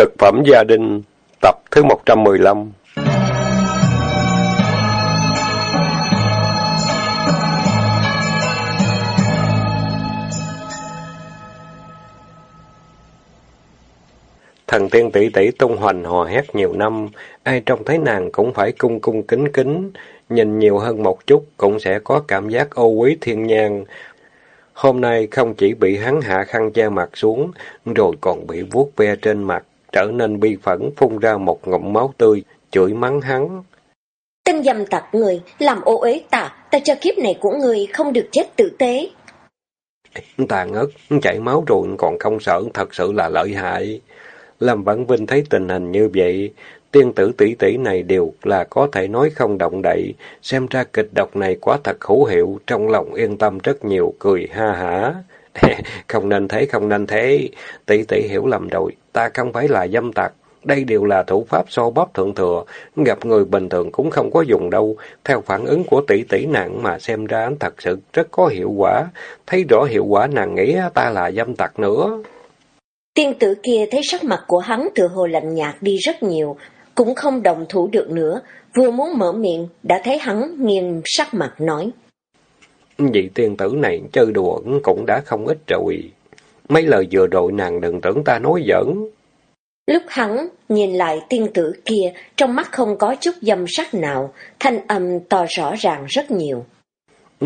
Cực phẩm gia đình, tập thứ 115 Thần tiên tỷ tỷ tung hoành hò hét nhiều năm, ai trông thấy nàng cũng phải cung cung kính kính, nhìn nhiều hơn một chút cũng sẽ có cảm giác ô quý thiên nhang. Hôm nay không chỉ bị hắn hạ khăn che mặt xuống, rồi còn bị vuốt ve trên mặt, trở nên bi phẫn phun ra một ngụm máu tươi, chửi mắng hắn. Tên dâm tặc người, làm ô uế ta, ta cho kiếp này của người không được chết tử tế. Ta ngất, chảy máu rồi còn không sợ, thật sự là lợi hại. Lâm Vãn Vinh thấy tình hình như vậy, tiên tử tỷ tỷ này đều là có thể nói không động đậy, xem ra kịch độc này quá thật hữu hiệu, trong lòng yên tâm rất nhiều, cười ha hả. không nên thế, không nên thế, tỷ tỷ hiểu lầm rồi, ta không phải là dâm tặc, đây đều là thủ pháp so bóp thượng thừa, gặp người bình thường cũng không có dùng đâu. Theo phản ứng của tỷ tỷ nàng mà xem ra thật sự rất có hiệu quả, thấy rõ hiệu quả nàng nghĩ ta là dâm tặc nữa. Tiên tử kia thấy sắc mặt của hắn từ hồ lạnh nhạt đi rất nhiều, cũng không đồng thủ được nữa, vừa muốn mở miệng, đã thấy hắn nghiêm sắc mặt nói. Vị tiên tử này chơi đùa cũng đã không ít rồi. Mấy lời vừa rồi nàng đừng tưởng ta nói giỡn. Lúc hắn nhìn lại tiên tử kia, trong mắt không có chút dâm sắc nào, thanh âm to rõ ràng rất nhiều.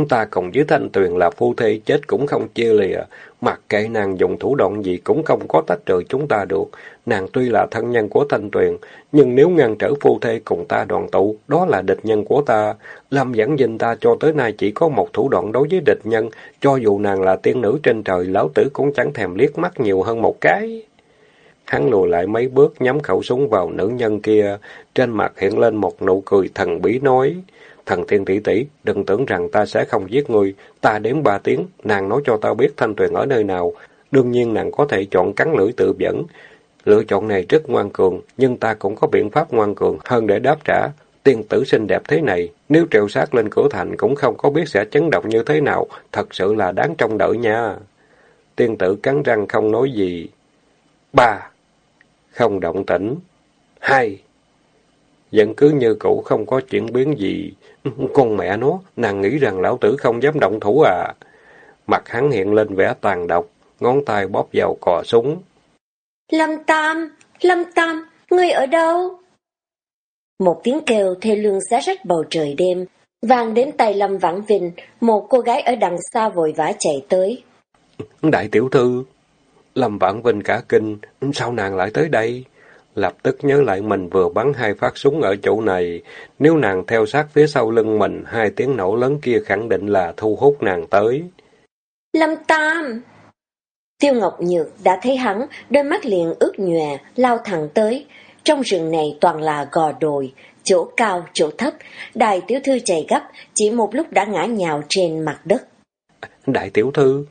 Ta cùng với Thanh Tuyền là phu thê chết cũng không chia lìa, mặc kệ nàng dùng thủ đoạn gì cũng không có tách rời chúng ta được. Nàng tuy là thân nhân của Thanh Tuyền, nhưng nếu ngăn trở phu thê cùng ta đoàn tụ, đó là địch nhân của ta. Lâm dẫn dinh ta cho tới nay chỉ có một thủ đoạn đối với địch nhân, cho dù nàng là tiên nữ trên trời, lão tử cũng chẳng thèm liếc mắt nhiều hơn một cái. Hắn lùi lại mấy bước nhắm khẩu súng vào nữ nhân kia, trên mặt hiện lên một nụ cười thần bí nói. Thần tiên tỷ tỷ, đừng tưởng rằng ta sẽ không giết ngươi, ta đếm ba tiếng, nàng nói cho ta biết thanh tuyền ở nơi nào. Đương nhiên nàng có thể chọn cắn lưỡi tự dẫn. Lựa chọn này rất ngoan cường, nhưng ta cũng có biện pháp ngoan cường hơn để đáp trả. Tiên tử xinh đẹp thế này, nếu trèo sát lên cửa thành cũng không có biết sẽ chấn động như thế nào, thật sự là đáng trông đợi nha. Tiên tử cắn răng không nói gì. Ba. Không động tĩnh. Hai. Vẫn cứ như cũ không có chuyển biến gì. Con mẹ nó, nàng nghĩ rằng lão tử không dám động thủ à. Mặt hắn hiện lên vẻ tàn độc, ngón tay bóp vào cò súng. Lâm Tam, Lâm Tam, ngươi ở đâu? Một tiếng kêu thê lương xé rách bầu trời đêm, vang đến tay Lâm Vãn Vinh, một cô gái ở đằng xa vội vã chạy tới. Đại tiểu thư, Lâm Vãn Vinh cả kinh, sao nàng lại tới đây? Lập tức nhớ lại mình vừa bắn hai phát súng ở chỗ này, nếu nàng theo sát phía sau lưng mình, hai tiếng nổ lớn kia khẳng định là thu hút nàng tới. Lâm Tam! Tiêu Ngọc Nhược đã thấy hắn, đôi mắt liền ướt nhòe, lao thẳng tới. Trong rừng này toàn là gò đồi, chỗ cao, chỗ thấp. Đại tiểu thư chạy gấp, chỉ một lúc đã ngã nhào trên mặt đất. Đại tiểu thư!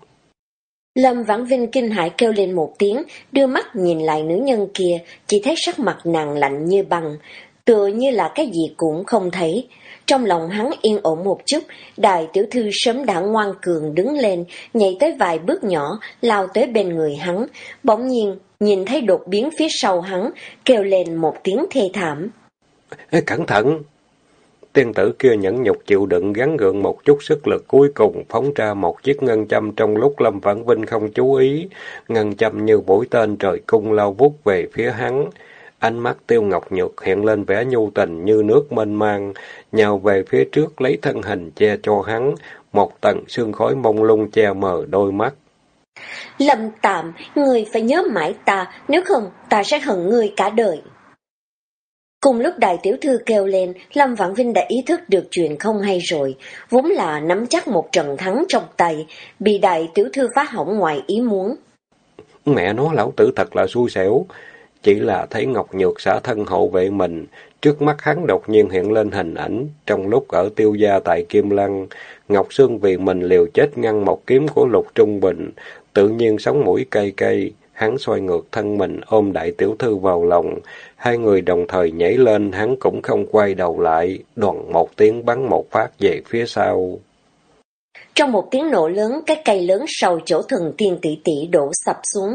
Lâm Vãn Vinh kinh hãi kêu lên một tiếng, đưa mắt nhìn lại nữ nhân kia, chỉ thấy sắc mặt nàng lạnh như băng, tựa như là cái gì cũng không thấy. Trong lòng hắn yên ổn một chút, đại tiểu thư sớm đã ngoan cường đứng lên, nhảy tới vài bước nhỏ, lao tới bên người hắn, bỗng nhiên nhìn thấy đột biến phía sau hắn, kêu lên một tiếng thê thảm. Ê, cẩn thận! Tiên tử kia nhẫn nhục chịu đựng gắn gượng một chút sức lực cuối cùng phóng ra một chiếc ngân châm trong lúc Lâm Vãn Vinh không chú ý. Ngân châm như mũi tên trời cung lao vút về phía hắn. Ánh mắt tiêu ngọc nhược hiện lên vẻ nhu tình như nước mênh mang, nhào về phía trước lấy thân hình che cho hắn, một tầng sương khói mông lung che mờ đôi mắt. Lâm tạm, người phải nhớ mãi ta, nếu không ta sẽ hận người cả đời. Cùng lúc đại tiểu thư kêu lên, Lâm Vãn Vinh đã ý thức được chuyện không hay rồi, vốn là nắm chắc một trận thắng trong tay, bị đại tiểu thư phá hỏng ngoài ý muốn. Mẹ nó lão tử thật là xui xẻo, chỉ là thấy Ngọc Nhược xả thân hộ vệ mình, trước mắt hắn đột nhiên hiện lên hình ảnh, trong lúc ở tiêu gia tại Kim Lăng, Ngọc Sương vì mình liều chết ngăn một kiếm của Lục Trung Bình, tự nhiên sống mũi cay cay, hắn xoay ngược thân mình ôm đại tiểu thư vào lòng, hai người đồng thời nhảy lên, hắn cũng không quay đầu lại, đoàn một tiếng bắn một phát về phía sau. Trong một tiếng nổ lớn, cái cây lớn sau chỗ thần tiên tỷ tỷ đổ sập xuống.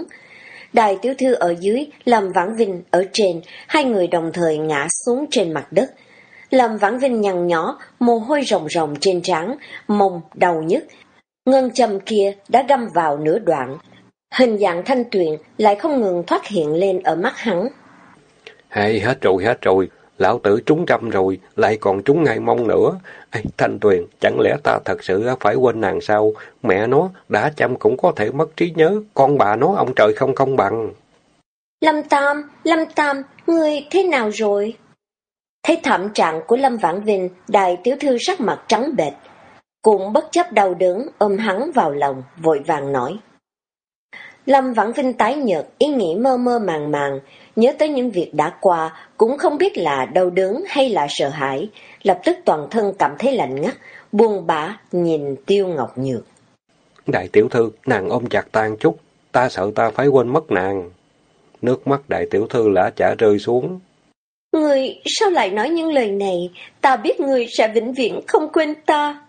đài tiểu thư ở dưới, Lâm Vãn Vinh ở trên, hai người đồng thời ngã xuống trên mặt đất. Lâm Vãn Vinh nhằn nhỏ, mồ hôi rồng rồng trên trán, mông đau nhức. Ngân châm kia đã găm vào nửa đoạn. Hình dạng thanh tuyền lại không ngừng thoát hiện lên ở mắt hắn. Hay hết rồi, hết rồi. Lão tử trúng trăm rồi, lại còn trúng ngay mông nữa. Ê, Thanh Tuyền, chẳng lẽ ta thật sự phải quên nàng sao? Mẹ nó, đã chăm cũng có thể mất trí nhớ, con bà nó ông trời không công bằng. Lâm Tam, Lâm Tam, ngươi thế nào rồi? Thấy thảm trạng của Lâm Vãn Vinh, đại tiểu thư sắc mặt trắng bệch, cũng bất chấp đau đớn ôm hắn vào lòng, vội vàng nói. Lâm Vãn Vinh tái nhợt, ý nghĩ mơ mơ màng màng, nhớ tới những việc đã qua, cũng không biết là đau đớn hay là sợ hãi, lập tức toàn thân cảm thấy lạnh ngắt, buông bã nhìn Tiêu Ngọc Nhược. Đại tiểu thư, nàng ôm chặt tan chút, ta sợ ta phải quên mất nàng. Nước mắt đại tiểu thư lã chả rơi xuống. Người sao lại nói những lời này, ta biết người sẽ vĩnh viễn không quên ta.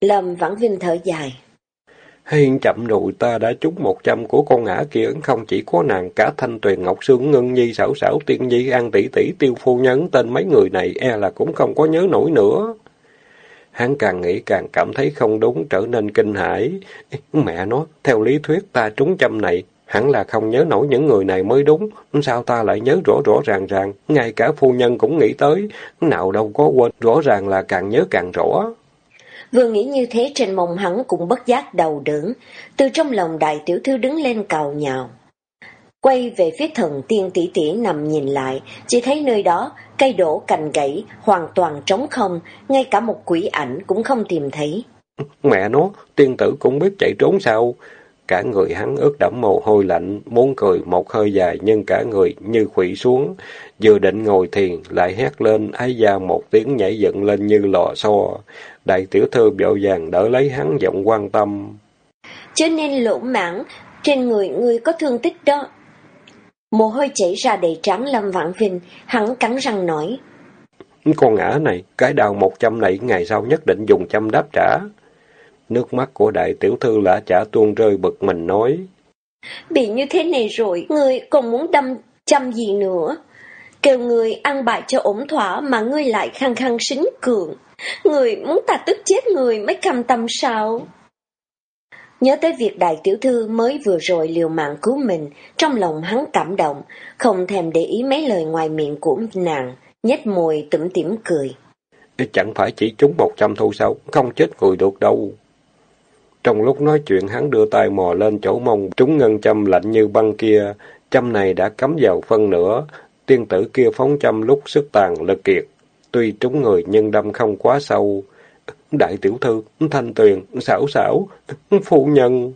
Lâm Vãn Vinh thở dài hiện chậm rồi ta đã trúng một trăm của con ngã kia, không chỉ có nàng cả thanh tuyền ngọc sương ngân nhi sảo sảo tiên nhi an tỷ tỷ tiêu phu nhân tên mấy người này e là cũng không có nhớ nổi nữa. Hắn càng nghĩ càng cảm thấy không đúng trở nên kinh hãi. Mẹ nó, theo lý thuyết ta trúng trăm này, hẳn là không nhớ nổi những người này mới đúng. Sao ta lại nhớ rõ rõ ràng ràng, ngay cả phu nhân cũng nghĩ tới, nào đâu có quên, rõ ràng là càng nhớ càng rõ. Vừa nghĩ như thế trên mông hắn cũng bất giác đầu đớn, từ trong lòng đại tiểu thư đứng lên cào nhào. Quay về phía thần tiên tỷ tỷ nằm nhìn lại, chỉ thấy nơi đó, cây đổ cành gãy, hoàn toàn trống không, ngay cả một quỷ ảnh cũng không tìm thấy. Mẹ nó, tiên tử cũng biết chạy trốn sao? Cả người hắn ướt đẫm mồ hôi lạnh, muốn cười một hơi dài nhưng cả người như khủy xuống. Vừa định ngồi thiền, lại hét lên, ái da một tiếng nhảy dựng lên như lò xo. Đại tiểu thư vội vàng đỡ lấy hắn giọng quan tâm. Cho nên lỗ mãn, trên người người có thương tích đó. Mồ hôi chảy ra đầy trắng Lâm Vãn Vinh, hắn cắn răng nói. Con ngã này, cái đào một trăm này ngày sau nhất định dùng châm đáp trả. Nước mắt của đại tiểu thư lã chả tuôn rơi bực mình nói. Bị như thế này rồi, người còn muốn đâm châm gì nữa? Kêu người ăn bại cho ổn thỏa mà ngươi lại khăng khăng xính cường. Người muốn ta tức chết người mới cầm tâm sao? Nhớ tới việc đại tiểu thư mới vừa rồi liều mạng cứu mình, trong lòng hắn cảm động, không thèm để ý mấy lời ngoài miệng của nàng, nhếch môi tủm tỉm cười. Chẳng phải chỉ chúng một trăm thu sao, không chết người được đâu. Trong lúc nói chuyện hắn đưa tay mò lên chỗ mông, trúng ngân châm lạnh như băng kia, châm này đã cắm vào phân nữa, tiên tử kia phóng châm lúc sức tàn lực kiệt, tuy trúng người nhưng đâm không quá sâu. Đại tiểu thư, thanh tuyền, xảo xảo, phu nhân.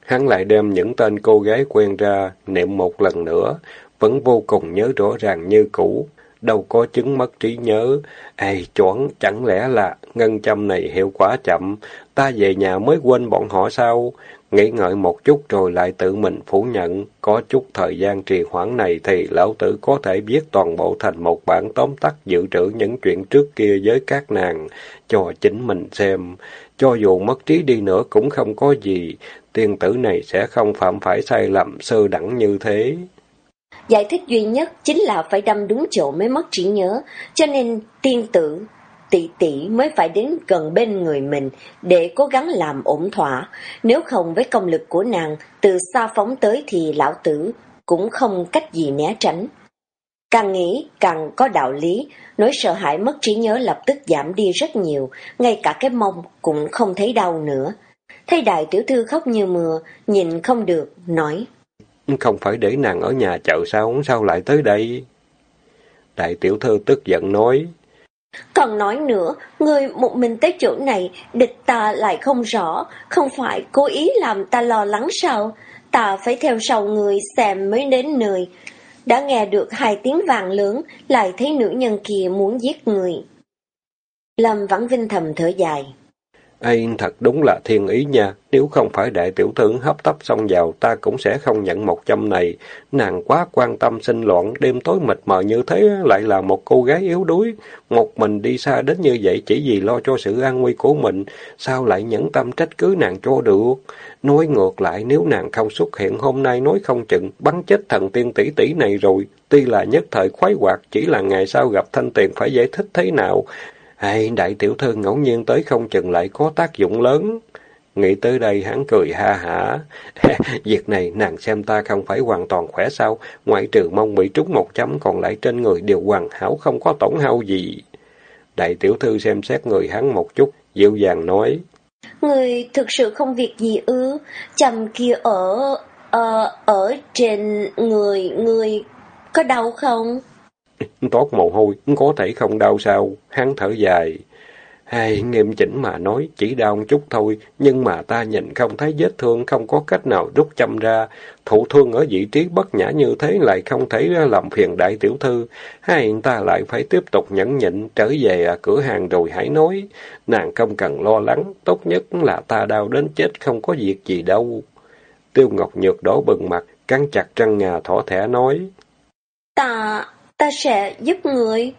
Hắn lại đem những tên cô gái quen ra, niệm một lần nữa, vẫn vô cùng nhớ rõ ràng như cũ, đâu có chứng mất trí nhớ. Ê, choáng, chẳng lẽ là ngân châm này hiệu quả chậm, ta về nhà mới quên bọn họ sao? Nghĩ ngợi một chút rồi lại tự mình phủ nhận, có chút thời gian trì hoãn này thì lão tử có thể viết toàn bộ thành một bản tóm tắt dự trữ những chuyện trước kia với các nàng, cho chính mình xem. Cho dù mất trí đi nữa cũng không có gì, tiên tử này sẽ không phạm phải sai lầm sơ đẳng như thế. Giải thích duy nhất chính là phải đâm đúng chỗ mới mất trí nhớ, cho nên tiên tử tỷ tỷ mới phải đến gần bên người mình để cố gắng làm ổn thỏa. Nếu không với công lực của nàng, từ xa phóng tới thì lão tử cũng không cách gì né tránh. Càng nghĩ càng có đạo lý, nỗi sợ hãi mất trí nhớ lập tức giảm đi rất nhiều, ngay cả cái mông cũng không thấy đau nữa. Thấy đại tiểu thư khóc như mưa, nhìn không được, nói. Không phải để nàng ở nhà chợ sao, sao lại tới đây? Đại tiểu thư tức giận nói. Còn nói nữa, người một mình tới chỗ này, địch ta lại không rõ, không phải cố ý làm ta lo lắng sao? Ta phải theo sau người xem mới đến nơi. Đã nghe được hai tiếng vàng lớn, lại thấy nữ nhân kia muốn giết người. Lâm Vãn Vinh thầm thở dài. Ây, thật đúng là thiên ý nha, nếu không phải đại tiểu thư hấp tấp xong vào, ta cũng sẽ không nhận một trăm này. Nàng quá quan tâm sinh loạn, đêm tối mịt mờ như thế, lại là một cô gái yếu đuối. Một mình đi xa đến như vậy chỉ vì lo cho sự an nguy của mình, sao lại nhẫn tâm trách cứ nàng cho được? Nói ngược lại, nếu nàng không xuất hiện hôm nay nói không chừng, bắn chết thần tiên tỷ tỷ này rồi. Tuy là nhất thời khoái hoạt, chỉ là ngày sau gặp thanh tiền phải giải thích thế nào. Hay, đại tiểu thư ngẫu nhiên tới không chừng lại có tác dụng lớn. Nghĩ tới đây hắn cười ha hả. Việc này nàng xem ta không phải hoàn toàn khỏe sao, ngoại trừ mong bị trúng một chấm còn lại trên người đều hoàn hảo không có tổn hao gì. Đại tiểu thư xem xét người hắn một chút, dịu dàng nói. Người thực sự không việc gì ư, chầm kia ở, uh, ở trên người, người có đau không? Toát mồ hôi, có thể không đau sao? Hắn thở dài. Hay, nghiêm chỉnh mà nói, chỉ đau một chút thôi, nhưng mà ta nhìn không thấy vết thương, không có cách nào rút châm ra. Thụ thương ở vị trí bất nhã như thế lại không thể làm phiền đại tiểu thư. Hay ta lại phải tiếp tục nhẫn nhịn, trở về à, cửa hàng rồi hãy nói. Nàng không cần lo lắng, tốt nhất là ta đau đến chết không có việc gì đâu. Tiêu Ngọc Nhược đổ bừng mặt, cắn chặt răng ngà thỏ thẻ nói. Ta, ta sẽ giúp người.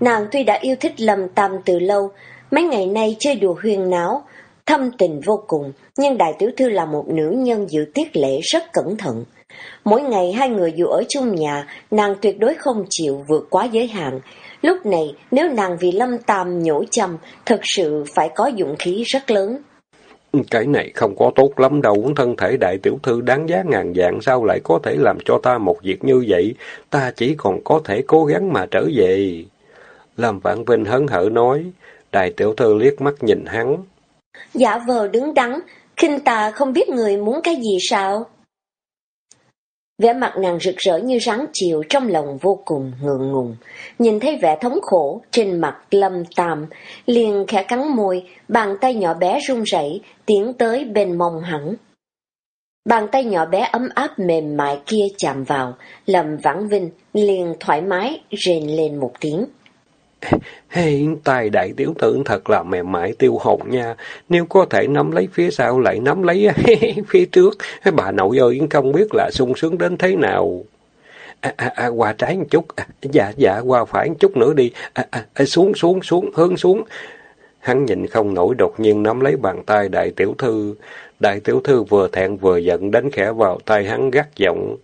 Nàng tuy đã yêu thích Lâm Tam từ lâu, mấy ngày nay chơi đùa huyền náo, thâm tình vô cùng, nhưng đại tiểu thư là một nữ nhân giữ tiết lễ rất cẩn thận. Mỗi ngày hai người dù ở chung nhà, nàng tuyệt đối không chịu vượt quá giới hạn. Lúc này, nếu nàng vì Lâm Tam nhổ châm, thật sự phải có dụng khí rất lớn. Cái này không có tốt lắm đâu, thân thể đại tiểu thư đáng giá ngàn dạng, sao lại có thể làm cho ta một việc như vậy, ta chỉ còn có thể cố gắng mà trở về. làm vạn Vinh hấn hở nói, đại tiểu thư liếc mắt nhìn hắn. Giả vờ đứng đắn, khinh ta không biết người muốn cái gì sao? Vẻ mặt nàng rực rỡ như rắn chiều trong lòng vô cùng ngượng ngùng. Nhìn thấy vẻ thống khổ trên mặt lâm tam, liền khẽ cắn môi, bàn tay nhỏ bé run rẩy tiến tới bên mông hắn. Bàn tay nhỏ bé ấm áp mềm mại kia chạm vào, Lâm Vãn Vinh liền thoải mái rền lên một tiếng. Hiện tại đại tiểu tử thật là mềm mại tiêu hồn nha. Nếu có thể nắm lấy phía sau lại nắm lấy phía trước. Bà nội ơi, không biết là sung sướng đến thế nào. À, à, à, qua trái một chút. À, dạ, dạ, qua phải một chút nữa đi. À, à, à, xuống, xuống, xuống, hướng xuống. Hắn nhìn không nổi đột nhiên nắm lấy bàn tay đại tiểu thư. Đại tiểu thư vừa thẹn vừa giận đánh khẽ vào tay hắn gắt giọng.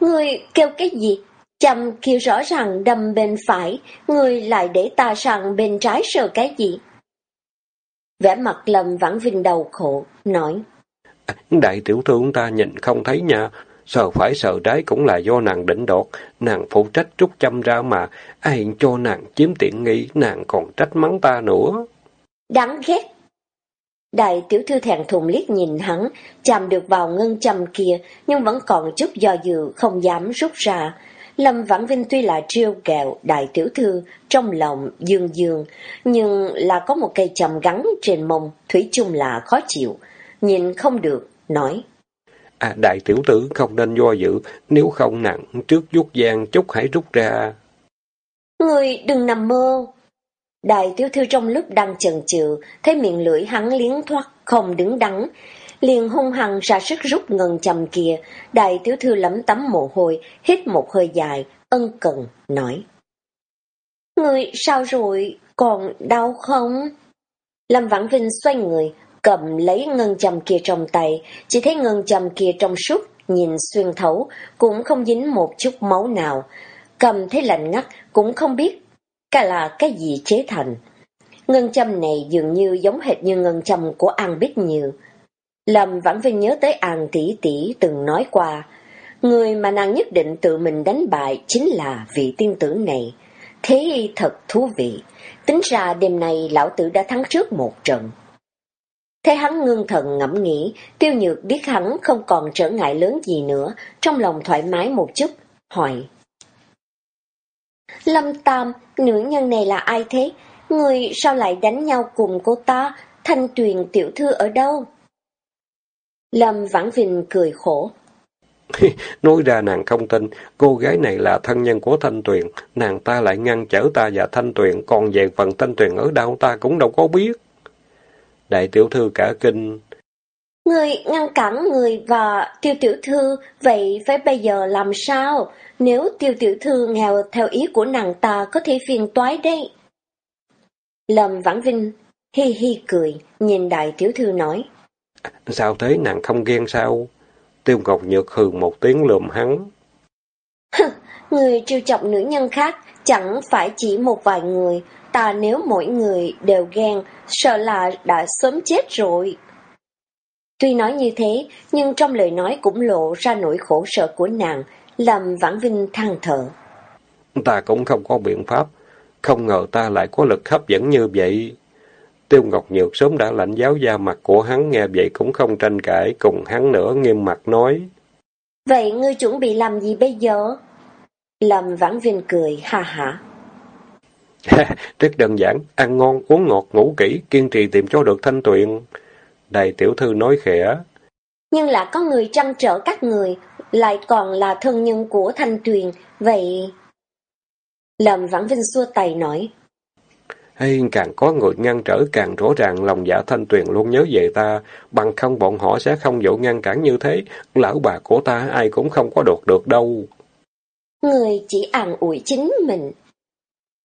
Người kêu cái gì? Chầm kia rõ ràng đâm bên phải, người lại để ta sang bên trái sợ cái gì? Vẻ mặt lầm vãn vinh đầu khổ, nói. Đại tiểu thư ta nhìn không thấy nha, sợ phải sợ trái cũng là do nàng đỉnh đột, nàng phụ trách trút châm ra mà, ai cho nàng chiếm tiện nghi, nàng còn trách mắng ta nữa. Đáng ghét! Đại tiểu thư thẹn thùng liếc nhìn hắn, chạm được vào ngân châm kia, nhưng vẫn còn chút do dự, không dám rút ra. Lâm Vãn Vinh tuy là trêu kẹo đại tiểu thư, trong lòng dương dương, nhưng là có một cây chầm gắn trên mông, thủy chung là khó chịu. Nhìn không được, nói. À, đại tiểu tử không nên do dự, nếu không nặng, trước rút giang chút hãy rút ra. Người đừng nằm mơ. Đại tiểu thư trong lúc đang chần chừ, thấy miệng lưỡi hắn liến thoát, không đứng đắn, liền hung hăng ra sức rút ngân chầm kia, đại tiểu thư lấm tấm mồ hôi, hít một hơi dài, ân cần, nói. Người sao rồi, còn đau không? Lâm Vãn Vinh xoay người, cầm lấy ngân châm kia trong tay, chỉ thấy ngân châm kia trong suốt, nhìn xuyên thấu, cũng không dính một chút máu nào. Cầm thấy lạnh ngắt, cũng không biết cả là cái gì chế thành. Ngân châm này dường như giống hệt như ngân châm của An Bích Như. Lâm Vãn Vinh nhớ tới An tỷ tỷ từng nói qua, người mà nàng nhất định tự mình đánh bại chính là vị tiên tử này. Thế thật thú vị, tính ra đêm nay lão tử đã thắng trước một trận. Thế hắn ngưng thần ngẫm nghĩ, tiêu nhược biết hắn không còn trở ngại lớn gì nữa, trong lòng thoải mái một chút, hỏi. Lâm Tam, nữ nhân này là ai thế? Người sao lại đánh nhau cùng cô ta? Thanh tuyền tiểu thư ở đâu? Lâm Vãn Vinh cười khổ. Nói ra nàng không tin, cô gái này là thân nhân của Thanh Tuyền, nàng ta lại ngăn trở ta và Thanh Tuyền, còn về phần Thanh Tuyền ở đâu ta cũng đâu có biết. Đại tiểu thư cả kinh. Người ngăn cản người và tiêu tiểu thư, vậy phải bây giờ làm sao? Nếu tiêu tiểu thư nghèo theo ý của nàng ta có thể phiền toái đấy. Lâm Vãn Vinh hi hi cười, nhìn đại tiểu thư nói. Sao thế nàng không ghen sao? Tiêu Ngọc Nhược hừ một tiếng lườm hắn. người trêu chọc nữ nhân khác chẳng phải chỉ một vài người, ta nếu mỗi người đều ghen, sợ là đã sớm chết rồi. Tuy nói như thế, nhưng trong lời nói cũng lộ ra nỗi khổ sở của nàng, làm Vãn Vinh than thở. Ta cũng không có biện pháp, không ngờ ta lại có lực hấp dẫn như vậy. Tiêu Ngọc Nhược sớm đã lạnh giáo da mặt của hắn nghe vậy cũng không tranh cãi, cùng hắn nữa nghiêm mặt nói. Vậy ngươi chuẩn bị làm gì bây giờ? Lâm Vãn Vinh cười, ha hả. Rất đơn giản, ăn ngon, uống ngọt, ngủ kỹ, kiên trì tìm cho được thanh tuyền. Đại tiểu thư nói khẽ. Nhưng là có người trăn trở các người, lại còn là thân nhân của thanh tuyền, vậy... Lâm Vãn Vinh xua tay nói. Hay càng có người ngăn trở càng rõ ràng lòng dạ thanh tuyền luôn nhớ về ta, bằng không bọn họ sẽ không dỗ ngăn cản như thế, lão bà của ta ai cũng không có đột được đâu. Người chỉ ăn ủi chính mình.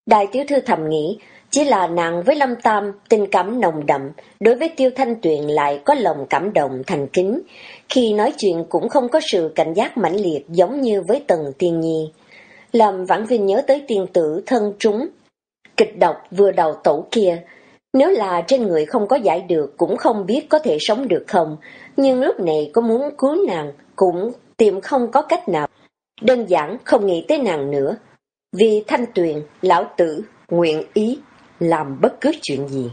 Đại tiểu thư thầm nghĩ, chỉ là nàng với Lâm Tam tình cảm nồng đậm, đối với Tiêu Thanh Tuyền lại có lòng cảm động thành kính. Khi nói chuyện cũng không có sự cảnh giác mãnh liệt giống như với Tần Tiên Nhi. Làm Vãn Vinh nhớ tới tiên tử thân trúng, kịch độc vừa đầu tẩu kia. Nếu là trên người không có giải được cũng không biết có thể sống được không, nhưng lúc này có muốn cứu nàng cũng tìm không có cách nào. Đơn giản không nghĩ tới nàng nữa. Vì thanh tuyền, lão tử, nguyện ý làm bất cứ chuyện gì.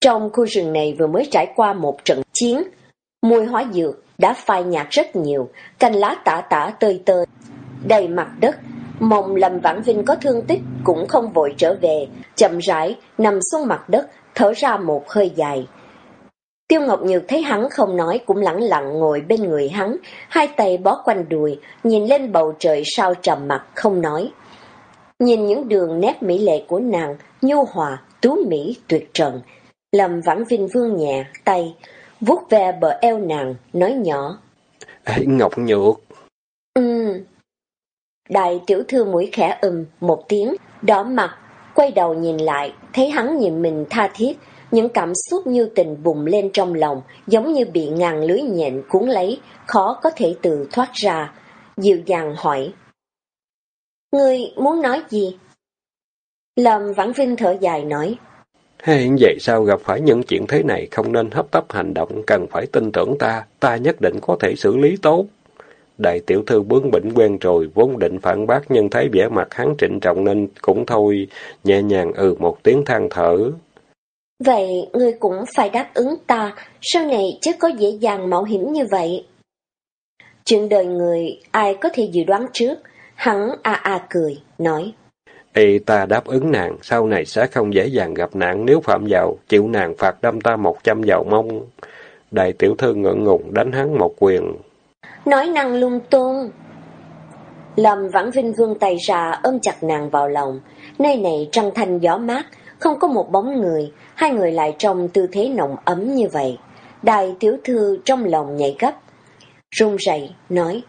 Trong khu rừng này vừa mới trải qua một trận chiến, mùi hóa dược đã phai nhạt rất nhiều, cành lá tả tả tơi tơi, đầy mặt đất. Mong Lâm Vãn Vinh có thương tích cũng không vội trở về, chậm rãi nằm xuống mặt đất, thở ra một hơi dài. Tiêu Ngọc Nhược thấy hắn không nói cũng lặng lặng ngồi bên người hắn, hai tay bó quanh đùi, nhìn lên bầu trời sao trầm mặt không nói. Nhìn những đường nét mỹ lệ của nàng, nhu hòa, tú mỹ, tuyệt trần. Lâm Vãn Vinh vương nhẹ, tay, vuốt ve bờ eo nàng, nói nhỏ. Ê, Ngọc Nhược. Ừ. Đại tiểu thư mũi khẽ ừm một tiếng, đỏ mặt, quay đầu nhìn lại, thấy hắn nhìn mình tha thiết, những cảm xúc như tình bùng lên trong lòng, giống như bị ngàn lưới nhện cuốn lấy, khó có thể tự thoát ra. Dịu dàng hỏi. Ngươi muốn nói gì? Lâm Vãn Vinh thở dài nói. Hay vậy sao gặp phải những chuyện thế này không nên hấp tấp hành động, cần phải tin tưởng ta, ta nhất định có thể xử lý tốt. Đại tiểu thư bướng bỉnh quen rồi, vốn định phản bác nhưng thấy vẻ mặt hắn trịnh trọng nên cũng thôi, nhẹ nhàng ừ một tiếng than thở. Vậy ngươi cũng phải đáp ứng ta, sau này chứ có dễ dàng mạo hiểm như vậy. Chuyện đời người ai có thể dự đoán trước, hắn a a cười, nói. Ê ta đáp ứng nàng, sau này sẽ không dễ dàng gặp nạn nếu phạm vào, chịu nàng phạt đâm ta một trăm vào mông. Đại tiểu thư ngượng ngùng đánh hắn một quyền. Nói năng lung tung. Lâm Vãn Vinh vương tay ra ôm chặt nàng vào lòng. Nơi này trăng thanh gió mát, không có một bóng người, hai người lại trong tư thế nồng ấm như vậy. Đại tiểu thư trong lòng nhảy gấp, run rẩy nói.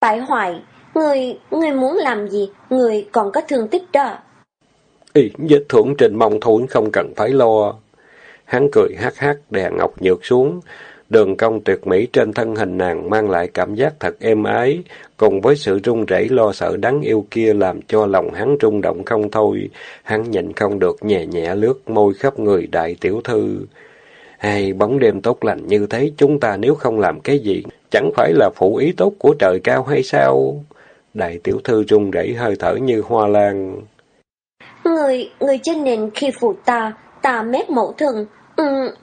Bại hoài, người, người muốn làm gì, người còn có thương tích đó. Ý, vết thưởng trên mông thôi không cần phải lo. Hắn cười hát hát đè ngọc nhược xuống, Đường cong tuyệt mỹ trên thân hình nàng mang lại cảm giác thật êm ái, cùng với sự run rẩy lo sợ đáng yêu kia làm cho lòng hắn rung động không thôi. Hắn nhìn không được nhẹ nhẹ lướt môi khắp người đại tiểu thư. Hay bóng đêm tốt lành như thế chúng ta nếu không làm cái gì, chẳng phải là phụ ý tốt của trời cao hay sao? Đại tiểu thư run rẩy hơi thở như hoa lan. Người, người trên nền khi phụ ta, ta mét mẫu thần, ừ,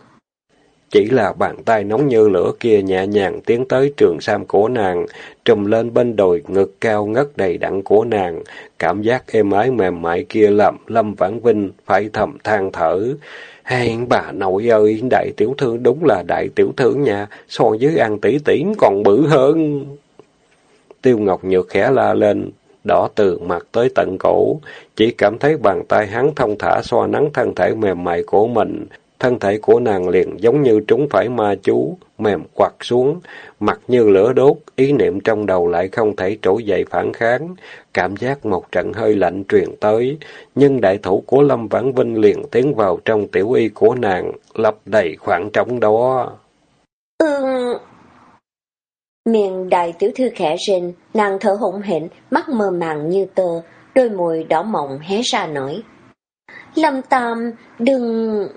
chỉ là bàn tay nóng như lửa kia nhẹ nhàng tiến tới trường sam của nàng, trùm lên bên đồi ngực cao ngất đầy đặn của nàng. Cảm giác êm ái mềm mại kia làm Lâm Vãn Vinh phải thầm than thở. Hay bà nội ơi, đại tiểu thư đúng là đại tiểu thư nha, so với ăn tỷ tỷ còn bự hơn. Tiêu Ngọc Nhược khẽ la lên, đỏ từ mặt tới tận cổ, chỉ cảm thấy bàn tay hắn thông thả xoa nắng thân thể mềm mại của mình, thân thể của nàng liền giống như trúng phải ma chú, mềm quặt xuống, mặt như lửa đốt, ý niệm trong đầu lại không thể trỗi dậy phản kháng, cảm giác một trận hơi lạnh truyền tới, nhưng đại thủ của Lâm Vãn Vinh liền tiến vào trong tiểu y của nàng, lập đầy khoảng trống đó. Ừ... Miệng đại tiểu thư khẽ rên, nàng thở hổn hển, mắt mơ màng như tơ, đôi môi đỏ mọng hé ra nói. Lâm Tam, đừng...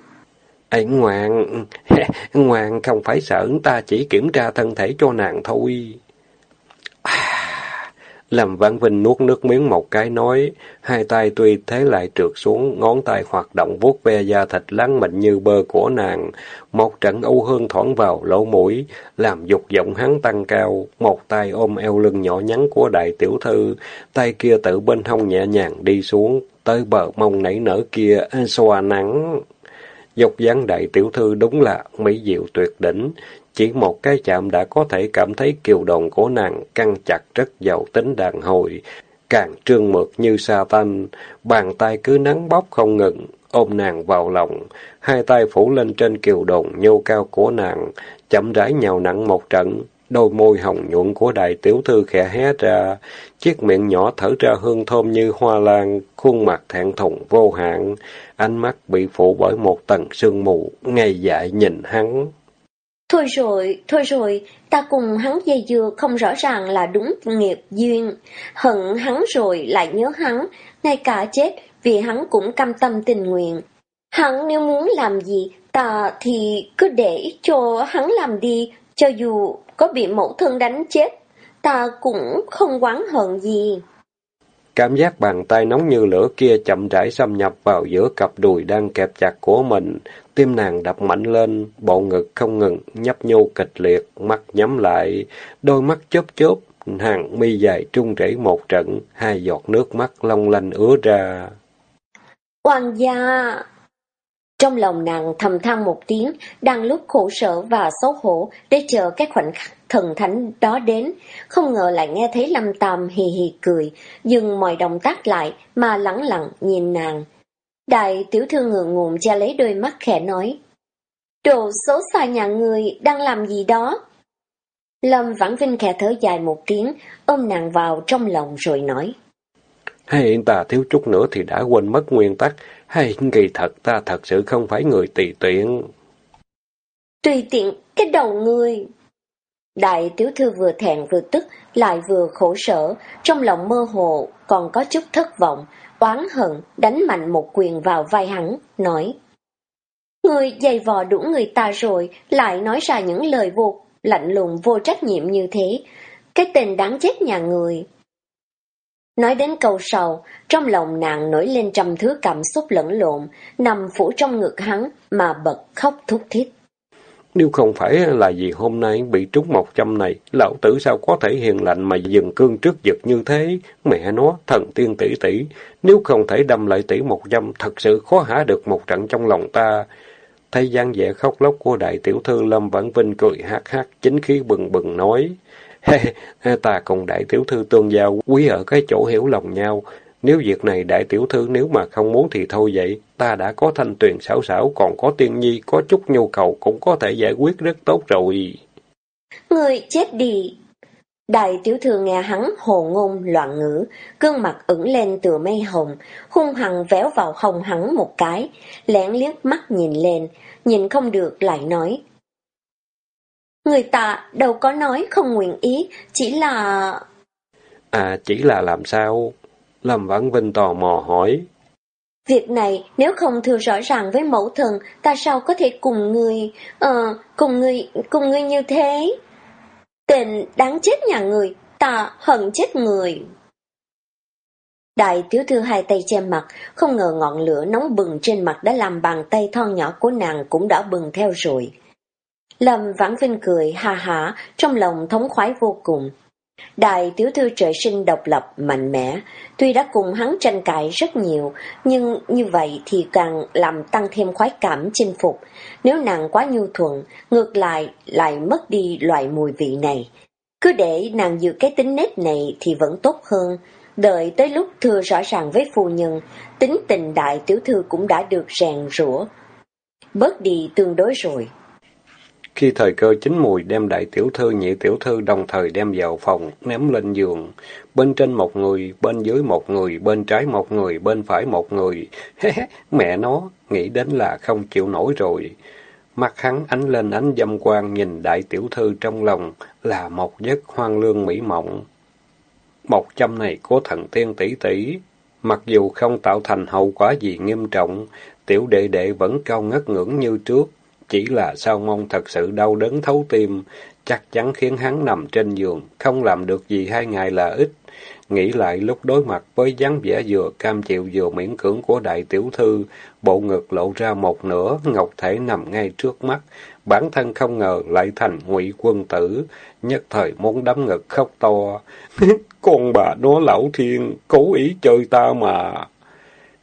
Ấy ngoan, ngoan không phải sợ ta chỉ kiểm tra thân thể cho nàng thôi. À, làm văn Vinh nuốt nước miếng một cái nói, hai tay tuy thế lại trượt xuống, ngón tay hoạt động vuốt ve da thịt lắng mịn như bơ của nàng. Một trận ưu hương thoảng vào lỗ mũi, làm dục vọng hắn tăng cao, một tay ôm eo lưng nhỏ nhắn của đại tiểu thư, tay kia tự bên hông nhẹ nhàng đi xuống, tới bờ mông nảy nở kia, à, xoa nắng. Dục dáng đại tiểu thư đúng là mỹ diệu tuyệt đỉnh, chỉ một cái chạm đã có thể cảm thấy kiều đồng của nàng căng chặt rất giàu tính đàn hồi, càng trương mượt như sa tanh, bàn tay cứ nắng bóp không ngừng, ôm nàng vào lòng, hai tay phủ lên trên kiều đồng nhô cao của nàng, chậm rãi nhào nặng một trận, đôi môi hồng nhuận của đại tiểu thư khẽ hé ra, chiếc miệng nhỏ thở ra hương thơm như hoa lan, khuôn mặt thẹn thùng vô hạn, ánh mắt bị phủ bởi một tầng sương mù, ngây dại nhìn hắn. Thôi rồi, thôi rồi, ta cùng hắn dây dưa không rõ ràng là đúng nghiệp duyên. Hận hắn rồi lại nhớ hắn, ngay cả chết vì hắn cũng cam tâm tình nguyện. Hắn nếu muốn làm gì, ta thì cứ để cho hắn làm đi, cho dù có bị mẫu thân đánh chết, ta cũng không quán hận gì. Cảm giác bàn tay nóng như lửa kia chậm rãi xâm nhập vào giữa cặp đùi đang kẹp chặt của mình, Tim nàng đập mạnh lên, bộ ngực không ngừng, nhấp nhô kịch liệt, mắt nhắm lại, đôi mắt chớp chớp, hàng mi dài trung rẩy một trận, hai giọt nước mắt long lanh ứa ra. Hoàng gia! Trong lòng nàng thầm than một tiếng, đang lúc khổ sở và xấu hổ để chờ các khoảnh khắc thần thánh đó đến, không ngờ lại nghe thấy Lâm Tam hì hì cười, dừng mọi động tác lại mà lẳng lặng nhìn nàng. Đại tiểu thư ngượng ngùng cha lấy đôi mắt khẽ nói. Đồ xấu xa nhà người đang làm gì đó? Lâm Vãn Vinh khẽ thở dài một tiếng, ôm nàng vào trong lòng rồi nói. Hiện ta thiếu chút nữa thì đã quên mất nguyên tắc, hay kỳ thật ta thật sự không phải người tùy tiện. Tùy tiện cái đầu người. Đại tiểu thư vừa thẹn vừa tức, lại vừa khổ sở, trong lòng mơ hồ, còn có chút thất vọng, oán hận, đánh mạnh một quyền vào vai hắn, nói. Người dày vò đủ người ta rồi, lại nói ra những lời vô, lạnh lùng vô trách nhiệm như thế. Cái tên đáng chết nhà người. Nói đến câu sau, trong lòng nàng nổi lên trăm thứ cảm xúc lẫn lộn, nằm phủ trong ngực hắn mà bật khóc thúc thiết. Nếu không phải là vì hôm nay bị trúng một châm này, lão tử sao có thể hiền lành mà dừng cương trước giật như thế? Mẹ nó, thần tiên tỷ tỷ, nếu không thể đâm lại tỷ một châm, thật sự khó hả được một trận trong lòng ta. Thấy gian vẻ khóc lóc của đại tiểu thư Lâm Vãn Vinh cười hát hát, chính khí bừng bừng nói. Ta cùng đại tiểu thư tương giao, quý ở cái chỗ hiểu lòng nhau, nếu việc này đại tiểu thư nếu mà không muốn thì thôi vậy, ta đã có thanh tuyền xảo xảo, còn có tiên nhi, có chút nhu cầu cũng có thể giải quyết rất tốt rồi. Người chết đi! Đại tiểu thư nghe hắn hồ ngôn loạn ngữ, gương mặt ửng lên từ mây hồng, hung hăng véo vào hồng hắn một cái, lén liếc mắt nhìn lên, nhìn không được lại nói. Người ta đâu có nói không nguyện ý, chỉ là... À, chỉ là làm sao? Lâm Vãn Vinh tò mò hỏi. Việc này nếu không thừa rõ ràng với mẫu thần, ta sao có thể cùng người, ờ, cùng người, cùng người như thế? Tình đáng chết nhà người, ta hận chết người. Đại tiểu thư hai tay che mặt, không ngờ ngọn lửa nóng bừng trên mặt đã làm bàn tay thon nhỏ của nàng cũng đã bừng theo rồi. Lâm Vãn Vinh cười ha hả, trong lòng thống khoái vô cùng. Đại tiểu thư trời sinh độc lập, mạnh mẽ, tuy đã cùng hắn tranh cãi rất nhiều, nhưng như vậy thì càng làm tăng thêm khoái cảm chinh phục. Nếu nàng quá nhu thuận, ngược lại lại mất đi loại mùi vị này. Cứ để nàng giữ cái tính nết này thì vẫn tốt hơn. Đợi tới lúc thừa rõ ràng với phu nhân, tính tình đại tiểu thư cũng đã được rèn rũa. bớt đi tương đối rồi. Khi thời cơ chín mùi đem đại tiểu thư nhị tiểu thư đồng thời đem vào phòng, ném lên giường. Bên trên một người, bên dưới một người, bên trái một người, bên phải một người. Mẹ nó, nghĩ đến là không chịu nổi rồi. Mắt hắn ánh lên ánh dâm quang nhìn đại tiểu thư trong lòng là một giấc hoang lương mỹ mộng. Một trăm này của thần tiên tỷ tỷ, mặc dù không tạo thành hậu quả gì nghiêm trọng, tiểu đệ đệ vẫn cao ngất ngưỡng như trước, chỉ là sao mong thật sự đau đớn thấu tim, chắc chắn khiến hắn nằm trên giường, không làm được gì hai ngày là ít. Nghĩ lại lúc đối mặt với dáng vẻ vừa cam chịu vừa miễn cưỡng của đại tiểu thư, bộ ngực lộ ra một nửa, ngọc thể nằm ngay trước mắt. Bản thân không ngờ lại thành ngụy quân tử, nhất thời muốn đấm ngực khóc to. Con bà nó lão thiên, cố ý chơi ta mà.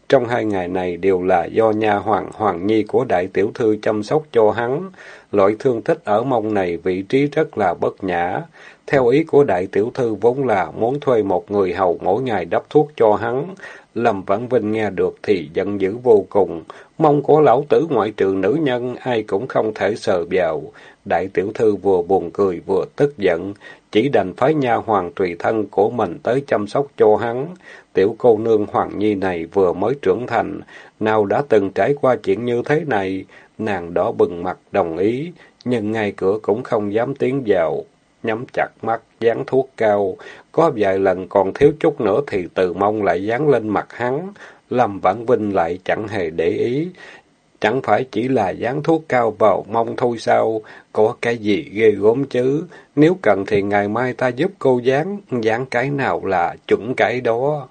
Trong hai ngày này đều là do nha hoàng Hoàng Nhi của đại tiểu thư chăm sóc cho hắn. Loại thương tích ở mông này vị trí rất là bất nhã. Theo ý của đại tiểu thư vốn là muốn thuê một người hầu mỗi ngày đắp thuốc cho hắn. Lâm Vãn Vinh nghe được thì giận dữ vô cùng. Mong của lão tử ngoại trừ nữ nhân, ai cũng không thể sờ vào. Đại tiểu thư vừa buồn cười vừa tức giận, chỉ đành phái nha hoàng tùy thân của mình tới chăm sóc cho hắn. Tiểu cô nương Hoàng Nhi này vừa mới trưởng thành, nào đã từng trải qua chuyện như thế này, nàng đỏ bừng mặt đồng ý, nhưng ngay cửa cũng không dám tiến vào. Nhắm chặt mắt, dán thuốc cao, có vài lần còn thiếu chút nữa thì từ mông lại dán lên mặt hắn. Lâm Vãn Vinh lại chẳng hề để ý, Chẳng phải chỉ là dán thuốc cao vào mông thôi sao? Có cái gì ghê gốm chứ? Nếu cần thì ngày mai ta giúp cô dán, dán cái nào là chuẩn cái đó.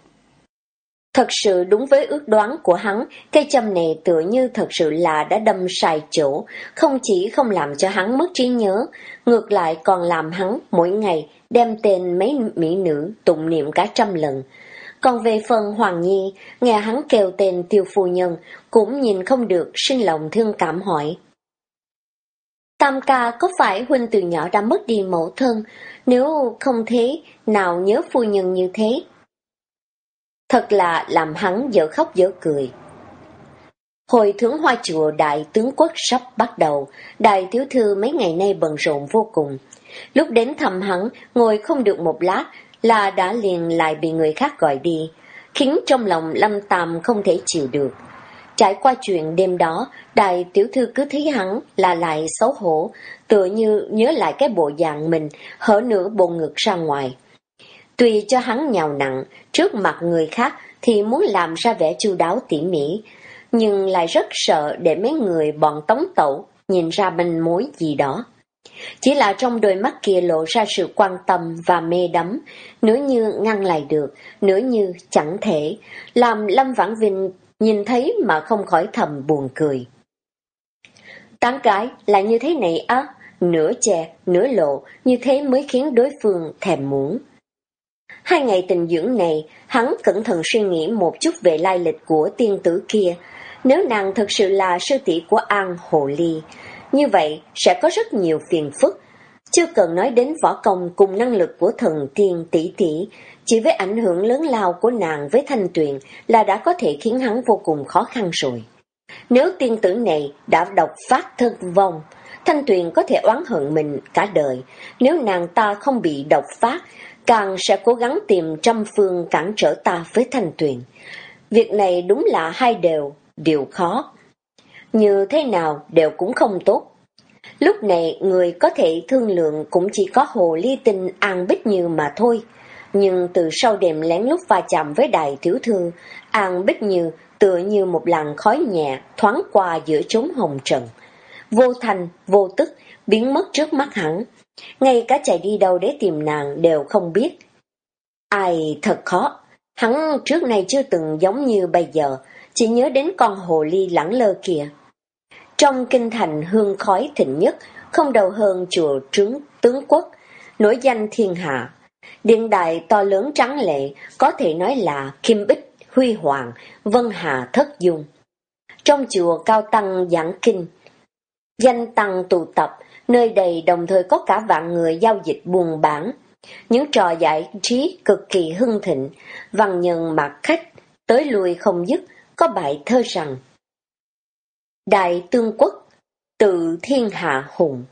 Thật sự đúng với ước đoán của hắn, cây châm này tựa như thật sự là đã đâm sai chỗ, không chỉ không làm cho hắn mất trí nhớ, ngược lại còn làm hắn mỗi ngày đem tên mấy mỹ nữ tụng niệm cả trăm lần. Còn về phần Hoàng Nhi, nghe hắn kêu tên tiêu phu nhân, cũng nhìn không được sinh lòng thương cảm hỏi. Tam ca có phải huynh từ nhỏ đã mất đi mẫu thân, nếu không thế, nào nhớ phu nhân như thế? Thật là làm hắn dở khóc dở cười. Hồi thướng hoa chùa đại tướng quốc sắp bắt đầu, đại thiếu thư mấy ngày nay bận rộn vô cùng. Lúc đến thăm hắn, ngồi không được một lát, là đã liền lại bị người khác gọi đi, khiến trong lòng Lâm Tam không thể chịu được. Trải qua chuyện đêm đó, đại tiểu thư cứ thấy hắn là lại xấu hổ, tựa như nhớ lại cái bộ dạng mình, hở nửa bộ ngực ra ngoài. Tùy cho hắn nhào nặng, trước mặt người khác thì muốn làm ra vẻ chu đáo tỉ mỉ, nhưng lại rất sợ để mấy người bọn tống tẩu nhìn ra manh mối gì đó. Chỉ là trong đôi mắt kia lộ ra sự quan tâm và mê đắm, nửa như ngăn lại được, nửa như chẳng thể, làm Lâm Vãn Vinh nhìn thấy mà không khỏi thầm buồn cười. Tán cái là như thế này á, nửa chè, nửa lộ, như thế mới khiến đối phương thèm muốn. Hai ngày tình dưỡng này, hắn cẩn thận suy nghĩ một chút về lai lịch của tiên tử kia. Nếu nàng thật sự là sư tỷ của An Hồ Ly, như vậy sẽ có rất nhiều phiền phức. Chưa cần nói đến võ công cùng năng lực của thần tiên tỷ tỷ, chỉ với ảnh hưởng lớn lao của nàng với thanh tuyền là đã có thể khiến hắn vô cùng khó khăn rồi. Nếu tiên tử này đã độc phát thân vong, thanh tuyền có thể oán hận mình cả đời. Nếu nàng ta không bị độc phát, càng sẽ cố gắng tìm trăm phương cản trở ta với thanh tuyền. Việc này đúng là hai đều, điều khó. Như thế nào đều cũng không tốt. Lúc này người có thể thương lượng cũng chỉ có hồ ly tinh An Bích Như mà thôi. Nhưng từ sau đêm lén lút va chạm với đại tiểu thư, An Bích Như tựa như một làn khói nhẹ thoáng qua giữa chốn hồng trần. Vô thành, vô tức, biến mất trước mắt hắn. Ngay cả chạy đi đâu để tìm nàng đều không biết. Ai thật khó, hắn trước nay chưa từng giống như bây giờ, chỉ nhớ đến con hồ ly lẳng lơ kìa. Trong kinh thành hương khói thịnh nhất, không đầu hơn chùa trướng tướng quốc, nổi danh thiên hạ. Điện đại to lớn trắng lệ, có thể nói là kim bích, huy hoàng, vân hà thất dung. Trong chùa cao tăng giảng kinh, danh tăng tụ tập, nơi đây đồng thời có cả vạn người giao dịch buôn bán. Những trò giải trí cực kỳ hưng thịnh, văn nhân mạc khách, tới lui không dứt, có bài thơ rằng Đại tương quốc, tự thiên hạ hùng.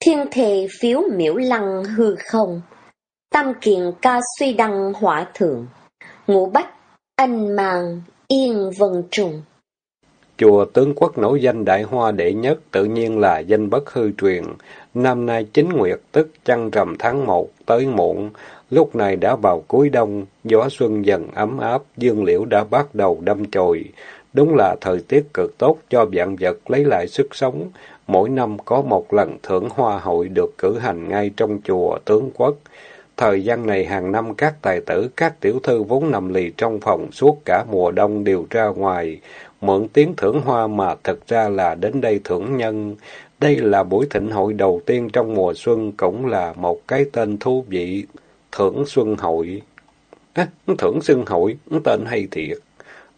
Thiên thề phiếu miễu lăng hư không, tam kiện ca suy đăng hỏa thượng, ngũ bách, anh màng, yên vân trùng. Chùa tướng quốc nổi danh đại hoa đệ nhất tự nhiên là danh bất hư truyền. Năm nay chính nguyệt tức trăng rằm tháng một tới muộn, lúc này đã vào cuối đông, gió xuân dần ấm áp, dương liễu đã bắt đầu đâm chồi. Đúng là thời tiết cực tốt cho vạn vật lấy lại sức sống. Mỗi năm có một lần thưởng hoa hội được cử hành ngay trong chùa tướng quốc. Thời gian này hàng năm các tài tử, các tiểu thư vốn nằm lì trong phòng suốt cả mùa đông đều ra ngoài, mượn tiếng thưởng hoa mà thật ra là đến đây thưởng nhân. Đây là buổi thịnh hội đầu tiên trong mùa xuân, cũng là một cái tên thú vị, thưởng xuân hội. À, thưởng xuân hội, tên hay thiệt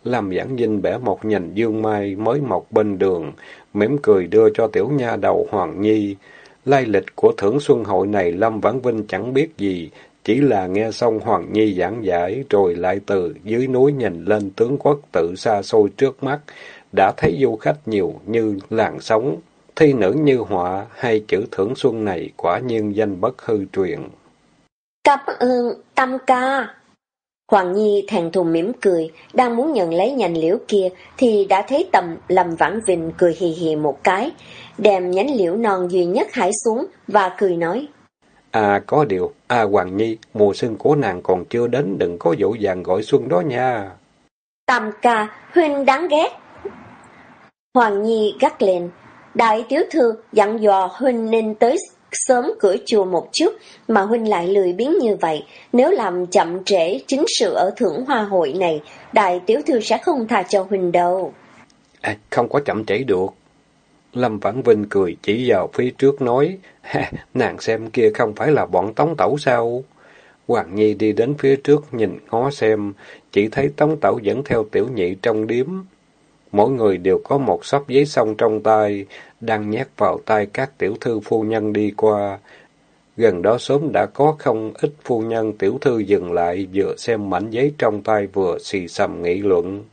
làm Giảng dinh bẻ một nhành dương mai mới mọc bên đường, mỉm cười đưa cho tiểu nha đầu Hoàng Nhi. Lai lịch của thưởng xuân hội này Lâm Vãn Vinh chẳng biết gì, chỉ là nghe xong Hoàng Nhi giảng giải rồi lại từ dưới núi nhìn lên tướng quốc tự xa xôi trước mắt, đã thấy du khách nhiều như làng sống, thi nữ như họa, hay chữ thưởng xuân này quả nhiên danh bất hư truyền. Cảm ơn Tâm ca. Hoàng Nhi thèn thùng mỉm cười, đang muốn nhận lấy nhành liễu kia, thì đã thấy tầm Lâm Vãn Vinh cười hì hì một cái, đem nhánh liễu non duy nhất hái xuống và cười nói. À có điều, à Hoàng Nhi, mùa xuân của nàng còn chưa đến, đừng có dỗ dàng gọi xuân đó nha. Tam ca, huynh đáng ghét. Hoàng Nhi gắt lên, đại tiểu thư dặn dò huynh nên tới sớm cửa chùa một chút, mà huynh lại lười biếng như vậy. Nếu làm chậm trễ chính sự ở thưởng hoa hội này, đại tiểu thư sẽ không tha cho huynh đâu. À, không có chậm trễ được. Lâm Vãn Vinh cười chỉ vào phía trước nói, nàng xem kia không phải là bọn tống tẩu sao? Hoàng Nhi đi đến phía trước nhìn ngó xem, chỉ thấy tống tẩu dẫn theo tiểu nhị trong điếm. Mỗi người đều có một sắp giấy xong trong tay, đang nhét vào tay các tiểu thư phu nhân đi qua. Gần đó sớm đã có không ít phu nhân tiểu thư dừng lại vừa xem mảnh giấy trong tay vừa xì xầm nghị luận.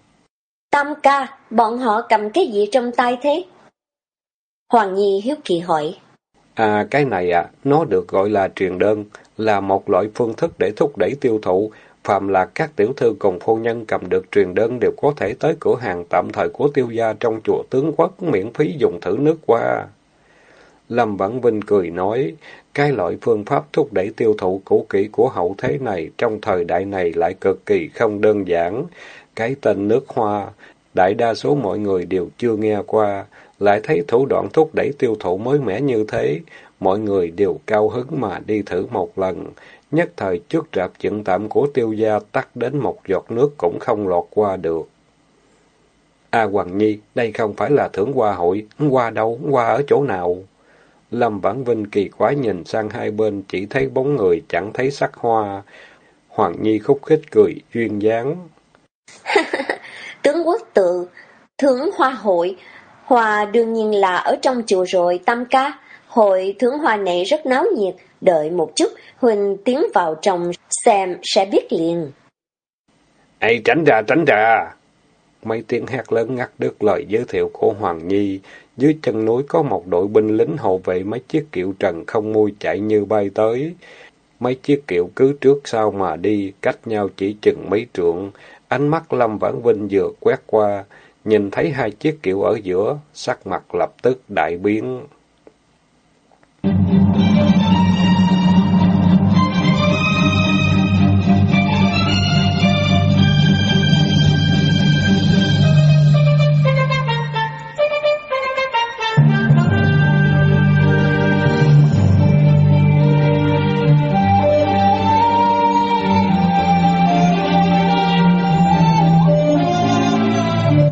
Tam ca, bọn họ cầm cái gì trong tay thế? Hoàng Nhi hiếu kỳ hỏi. À, cái này à, nó được gọi là truyền đơn, là một loại phương thức để thúc đẩy tiêu thụ. Phạm là các tiểu thư cùng phu nhân cầm được truyền đơn đều có thể tới cửa hàng tạm thời của tiêu gia trong chùa tướng quốc miễn phí dùng thử nước qua. Lâm Vãn Vinh cười nói, cái loại phương pháp thúc đẩy tiêu thụ cũ kỹ của hậu thế này trong thời đại này lại cực kỳ không đơn giản. Cái tên nước hoa, đại đa số mọi người đều chưa nghe qua, lại thấy thủ đoạn thúc đẩy tiêu thụ mới mẻ như thế, mọi người đều cao hứng mà đi thử một lần. Nhất thời trước rạp dựng tạm của tiêu gia tắt đến một giọt nước cũng không lọt qua được. A Hoàng Nhi, đây không phải là thưởng hoa hội, qua đâu, qua ở chỗ nào? Lâm Vãn Vinh kỳ quái nhìn sang hai bên, chỉ thấy bóng người, chẳng thấy sắc hoa. Hoàng Nhi khúc khích cười, duyên dáng. Tướng quốc tự, thưởng hoa hội, hoa đương nhiên là ở trong chùa rồi, tam ca. Hội thưởng hoa này rất náo nhiệt, đợi một chút, Huỳnh tiến vào trong xem sẽ biết liền. Ê, tránh ra, tránh ra! Mấy tiếng hét lớn ngắt đứt lời giới thiệu của Hoàng Nhi. Dưới chân núi có một đội binh lính hộ vệ mấy chiếc kiệu trần không mui chạy như bay tới. Mấy chiếc kiệu cứ trước sau mà đi, cách nhau chỉ chừng mấy trượng. Ánh mắt Lâm Vãn Vinh vừa quét qua, nhìn thấy hai chiếc kiệu ở giữa, sắc mặt lập tức đại biến.